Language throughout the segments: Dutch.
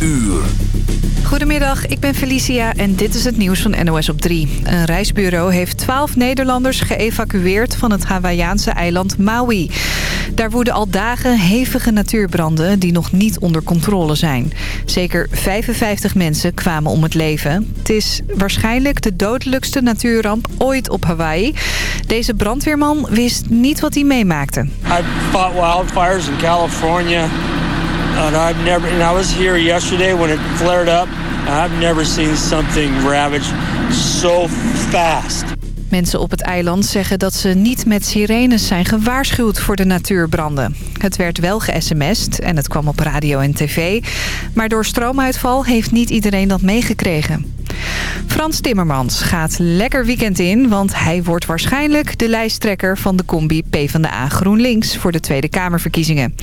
uur. Goedemiddag, ik ben Felicia en dit is het nieuws van NOS op 3. Een reisbureau heeft 12 Nederlanders geëvacueerd van het Hawaïaanse eiland Maui. Daar woeden al dagen hevige natuurbranden die nog niet onder controle zijn. Zeker 55 mensen kwamen om het leven. Het is waarschijnlijk de dodelijkste natuurramp ooit op Hawaii. Deze brandweerman wist niet wat hij meemaakte. I fought wildfires in California. I've never I was here yesterday when it flared up. I've never seen something ravaged so fast. Mensen op het eiland zeggen dat ze niet met sirenes zijn gewaarschuwd voor de natuurbranden. Het werd wel ge-sms'd en het kwam op radio en tv. Maar door stroomuitval heeft niet iedereen dat meegekregen. Frans Timmermans gaat lekker weekend in... want hij wordt waarschijnlijk de lijsttrekker van de combi PvdA GroenLinks... voor de Tweede Kamerverkiezingen.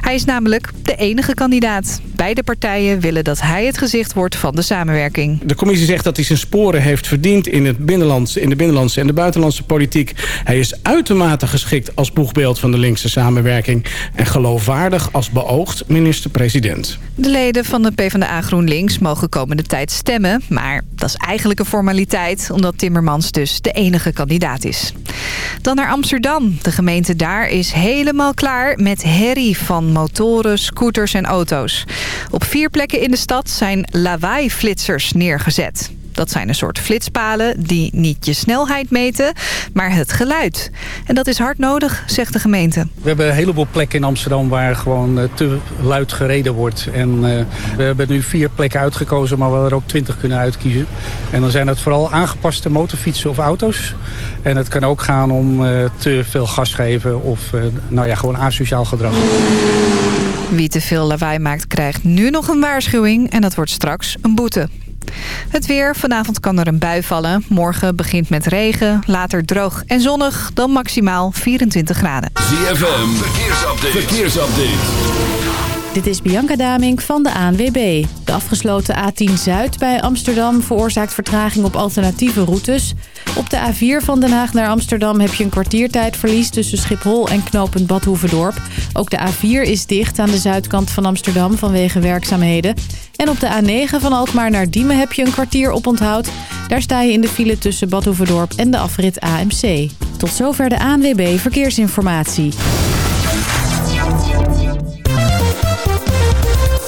Hij is namelijk de enige kandidaat. Beide partijen willen dat hij het gezicht wordt van de samenwerking. De commissie zegt dat hij zijn sporen heeft verdiend in, het binnenlandse, in de binnenlandse en de buitenlandse politiek. Hij is uitermate geschikt als boegbeeld van de linkse samenwerking... en geloofwaardig als beoogd minister-president. De leden van de PvdA GroenLinks mogen komende tijd stemmen... maar dat is eigenlijk een formaliteit... omdat Timmermans dus de enige kandidaat is. Dan naar Amsterdam. De gemeente daar is helemaal klaar met herrie van motoren, scooters en auto's. Op vier plekken in de stad zijn lawaai-flitsers neergezet. Dat zijn een soort flitspalen die niet je snelheid meten, maar het geluid. En dat is hard nodig, zegt de gemeente. We hebben een heleboel plekken in Amsterdam waar gewoon eh, te luid gereden wordt. En uh, we hebben nu vier plekken uitgekozen, maar we hadden er ook twintig kunnen uitkiezen. En dan zijn het vooral aangepaste motorfietsen of auto's. En het kan ook gaan om uh, te veel gas geven of nou ja, gewoon asociaal gedrag. Wie te veel lawaai maakt krijgt nu nog een waarschuwing en dat wordt straks een boete. Het weer. Vanavond kan er een bui vallen. Morgen begint met regen, later droog en zonnig. Dan maximaal 24 graden. ZFM. Verkeersupdate. Verkeersupdate. Dit is Bianca Damink van de ANWB. De afgesloten A10 Zuid bij Amsterdam veroorzaakt vertraging op alternatieve routes. Op de A4 van Den Haag naar Amsterdam heb je een kwartiertijdverlies tussen Schiphol en knooppunt Badhoevedorp. Ook de A4 is dicht aan de zuidkant van Amsterdam vanwege werkzaamheden. En op de A9 van Alkmaar naar Diemen heb je een kwartier op onthoud. Daar sta je in de file tussen Badhoevedorp en de afrit AMC. Tot zover de ANWB Verkeersinformatie.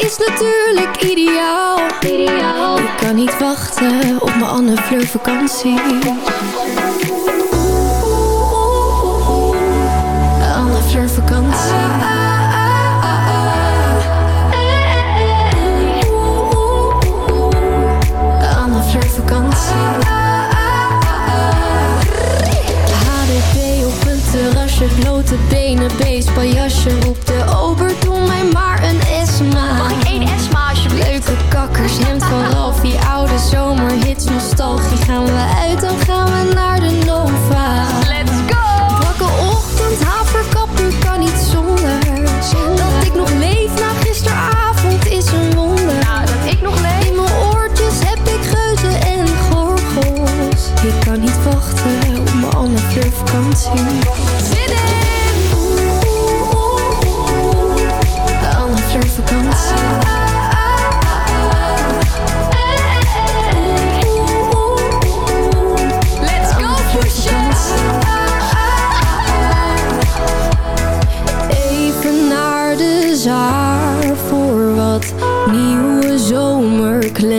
is natuurlijk ideaal, ideaal. Ik kan niet wachten op mijn Anne Fleur vakantie. Anne Fleur vakantie. Blote benen, beestpaljasje Roep de ober, doe mij maar een Esma hemd van Ralf, die oude zomerhits Nostalgie, gaan we uit,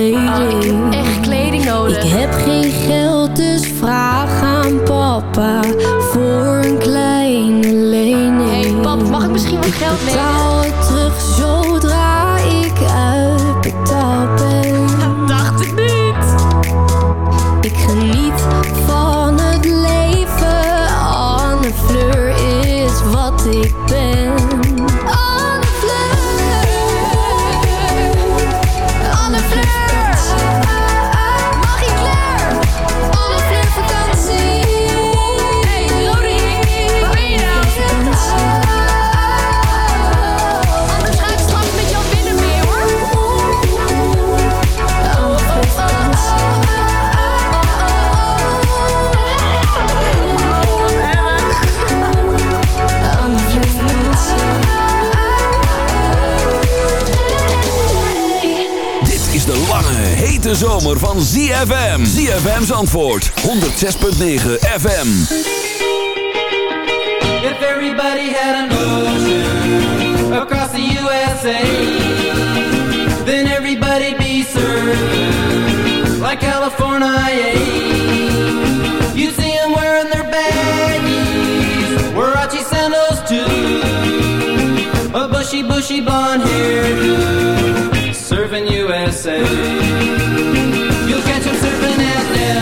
ik heb echt kleding nodig. Ik heb geen geld, dus vraag aan papa voor een kleine lening. Hé hey, pap, mag ik misschien wat geld lenen? Zomer van ZFM. ZFM's antwoord 106.9 FM. If everybody had an ocean across the USA, then everybody'd be served like California. You'd see them wearing their baggies, Warachi sandals too, a bushy, bushy blonde hairdo, serving USA.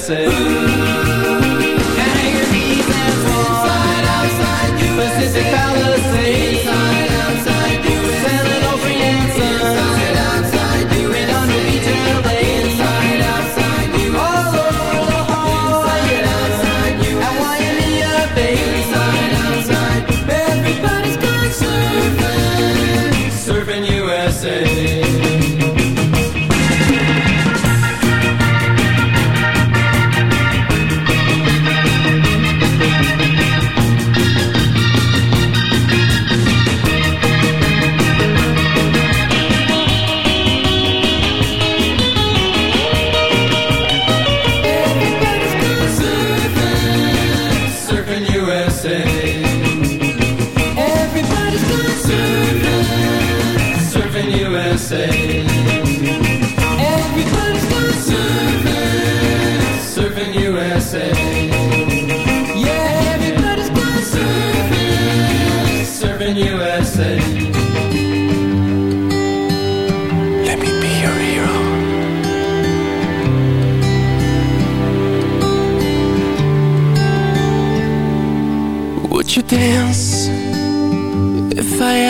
Say.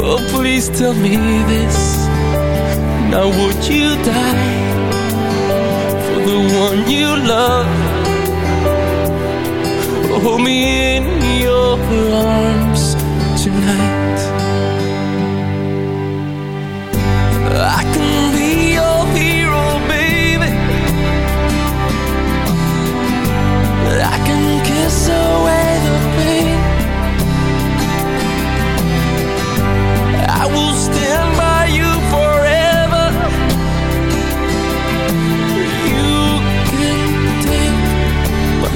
Oh, please tell me this. Now, would you die for the one you love? Hold me in your arms tonight. I can be your hero, baby. I can kiss away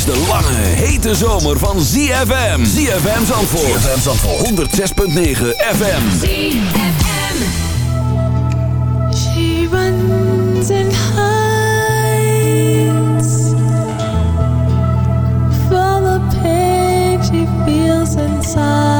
is de lange, hete zomer van ZFM. ZFM Zandvoort. ZFM Zandvoort. 106.9 FM. ZFM. She runs and hides. From a pain she feels inside.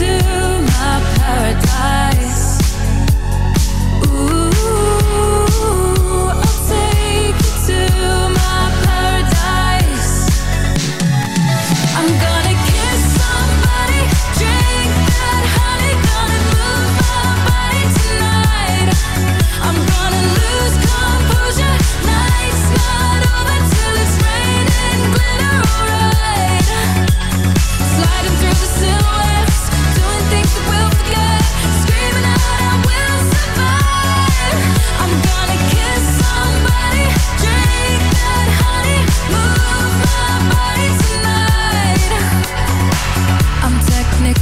To my paradise.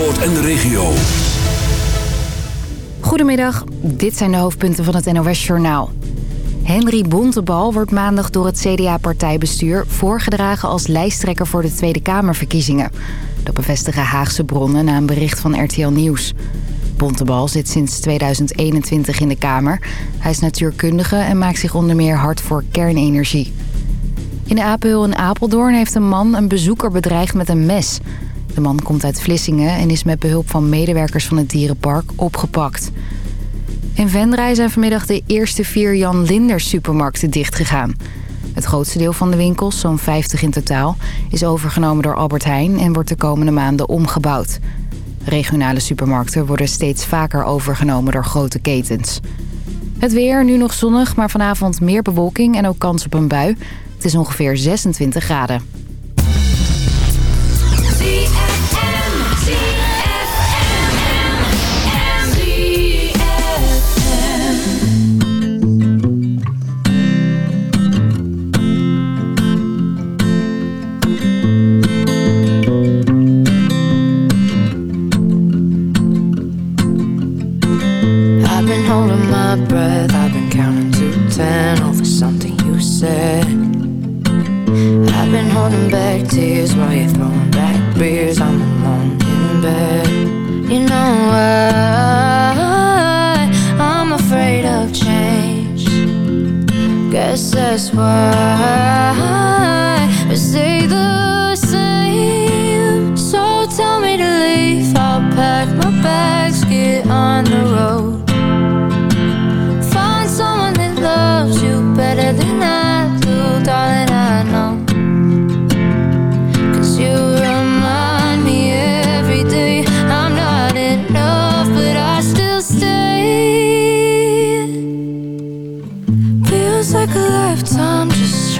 Zandvoort en de regio. Goedemiddag, dit zijn de hoofdpunten van het NOS-journaal. Henry Bontebal wordt maandag door het CDA-partijbestuur voorgedragen als lijsttrekker voor de Tweede Kamerverkiezingen. Dat bevestigen Haagse bronnen na een bericht van RTL Nieuws. Bontebal zit sinds 2021 in de Kamer. Hij is natuurkundige en maakt zich onder meer hard voor kernenergie. In de Apelhul in Apeldoorn heeft een man een bezoeker bedreigd met een mes. De man komt uit Vlissingen en is met behulp van medewerkers van het dierenpark opgepakt. In Venray zijn vanmiddag de eerste vier Jan Linders supermarkten dichtgegaan. Het grootste deel van de winkels, zo'n 50 in totaal, is overgenomen door Albert Heijn en wordt de komende maanden omgebouwd. Regionale supermarkten worden steeds vaker overgenomen door grote ketens. Het weer, nu nog zonnig, maar vanavond meer bewolking en ook kans op een bui. Het is ongeveer 26 graden. Holding back tears while you're throwing back beers. I'm alone in bed. You know why I'm afraid of change. Guess that's why we stay the same. So tell me to leave. I'll pack my bags, get on the road. Find someone that loves you better than I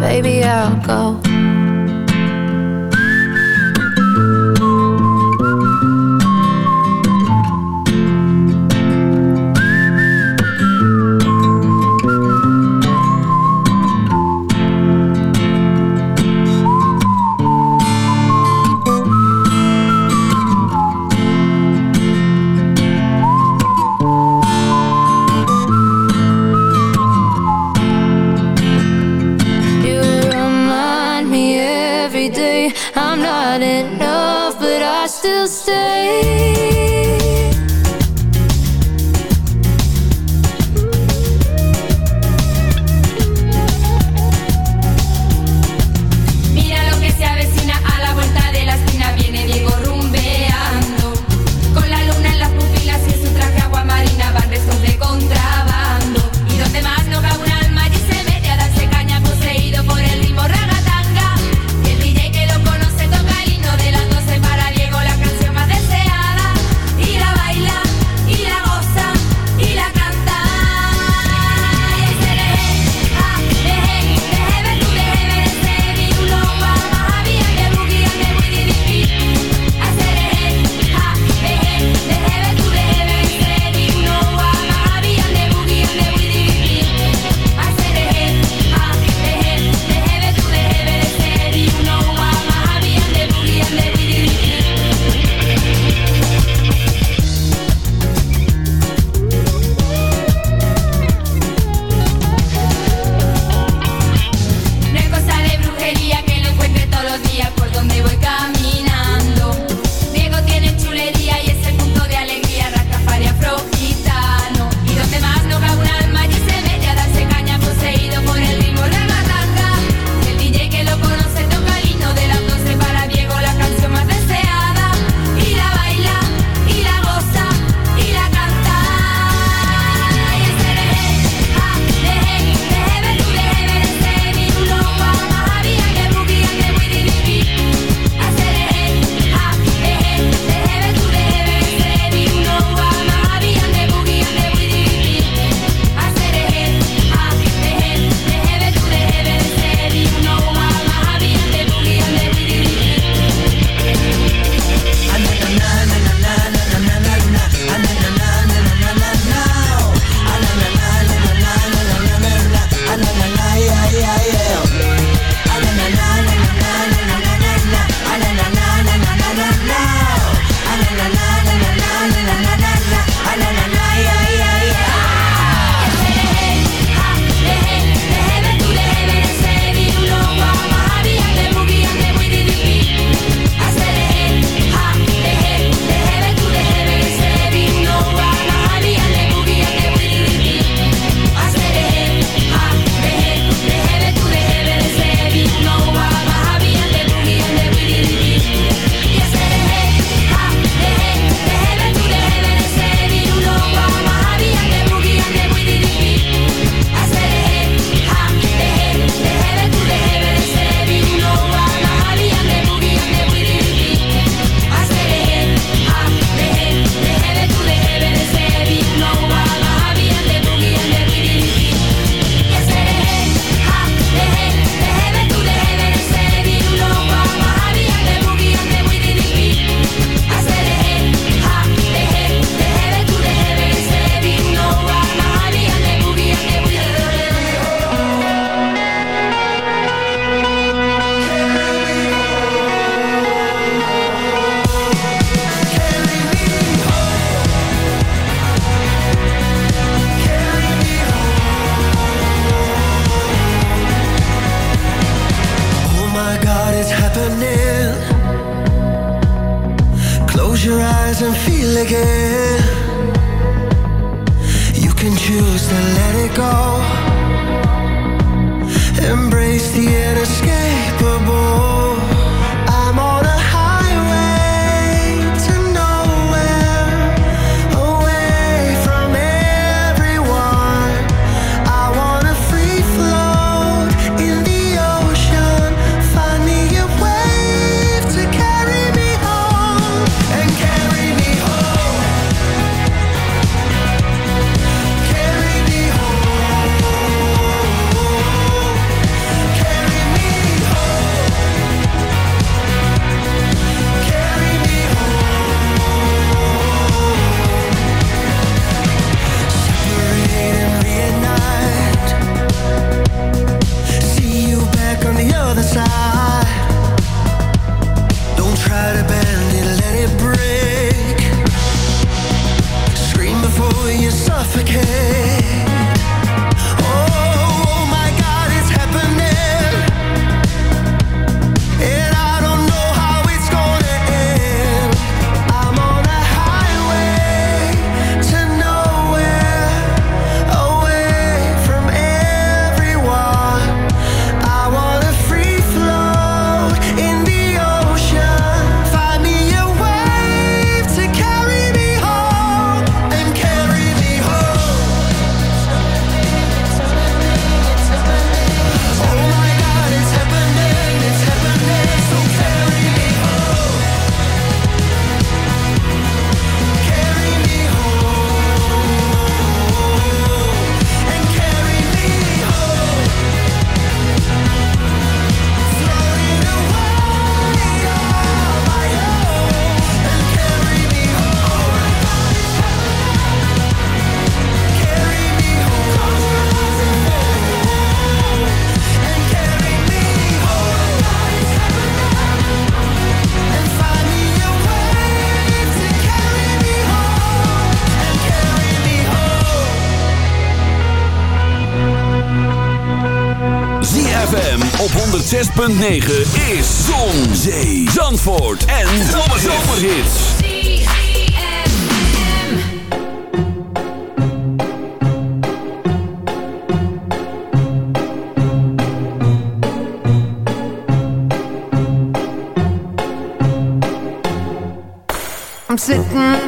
Baby, I'll go. still stay. eyes and feel again. You can choose to let it go. Embrace the inescapable. 106.9 is Zon, Zee, Zandvoort en Zomerhits. I'm sitting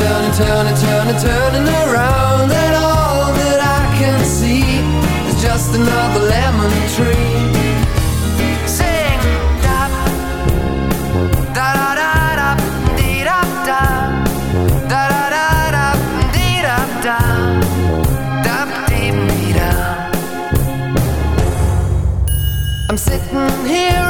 Turning, turning, turning, turning, around, and all that I can see is just another lemon tree. Sing, da, da da da dee da da, da da dee da da, da dee da. I'm sitting here,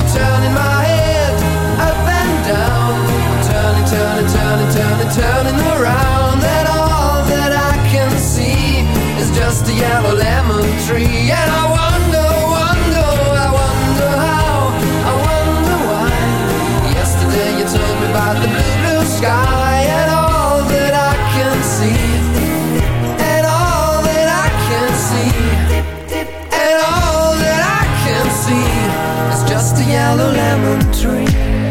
I'm turning my head up and down. Turning, turning, turning, turning, turning around, and all that I can see is just a yellow lemon tree. And I yellow lemon tree.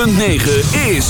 106.9 is